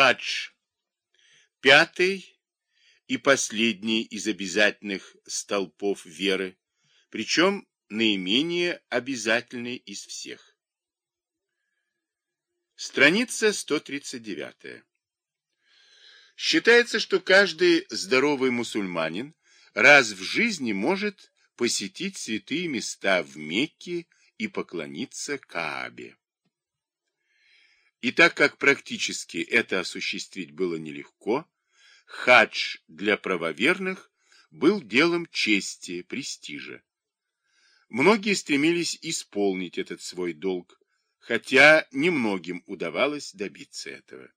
Хадж. Пятый и последний из обязательных столпов веры, причем наименее обязательный из всех. Страница 139. Считается, что каждый здоровый мусульманин раз в жизни может посетить святые места в Мекке и поклониться Каабе. И так как практически это осуществить было нелегко, хадж для правоверных был делом чести, престижа. Многие стремились исполнить этот свой долг, хотя немногим удавалось добиться этого.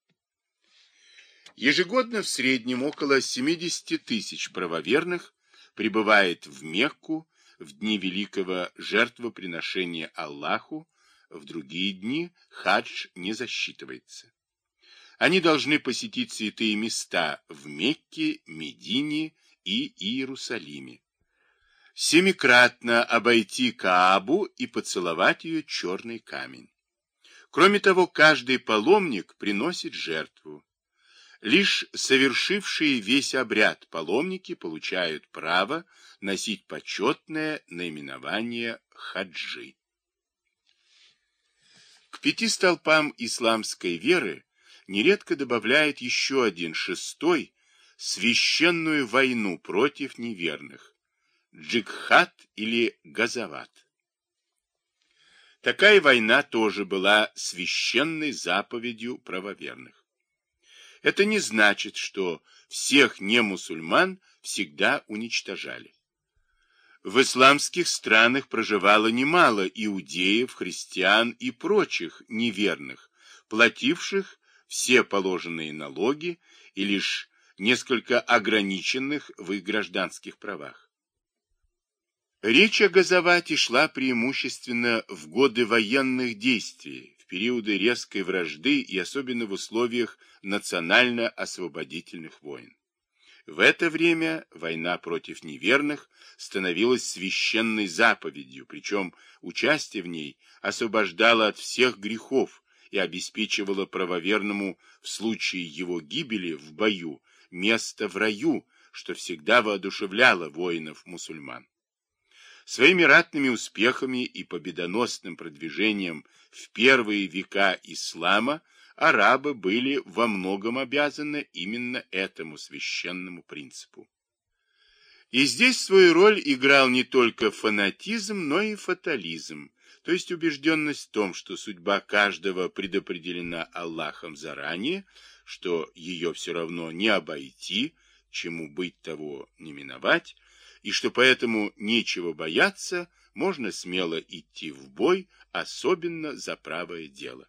Ежегодно в среднем около 70 тысяч правоверных прибывает в Мекку в дни великого жертвоприношения Аллаху, в другие дни хадж не засчитывается. Они должны посетить святые места в Мекке, Медине и Иерусалиме. Семикратно обойти Каабу и поцеловать ее черный камень. Кроме того, каждый паломник приносит жертву. Лишь совершившие весь обряд паломники получают право носить почетное наименование хаджи. К пяти столпам исламской веры нередко добавляет еще один шестой священную войну против неверных джихад или газават. Такая война тоже была священной заповедью правоверных. Это не значит, что всех немусульман всегда уничтожали. В исламских странах проживало немало иудеев, христиан и прочих неверных, плативших все положенные налоги и лишь несколько ограниченных в их гражданских правах. Речь о Газавате шла преимущественно в годы военных действий, в периоды резкой вражды и особенно в условиях национально-освободительных войн. В это время война против неверных становилась священной заповедью, причем участие в ней освобождало от всех грехов и обеспечивало правоверному в случае его гибели в бою место в раю, что всегда воодушевляло воинов-мусульман. Своими ратными успехами и победоносным продвижением в первые века ислама арабы были во многом обязаны именно этому священному принципу. И здесь свою роль играл не только фанатизм, но и фатализм, то есть убежденность в том, что судьба каждого предопределена Аллахом заранее, что ее все равно не обойти, чему быть того не миновать, и что поэтому нечего бояться, можно смело идти в бой, особенно за правое дело.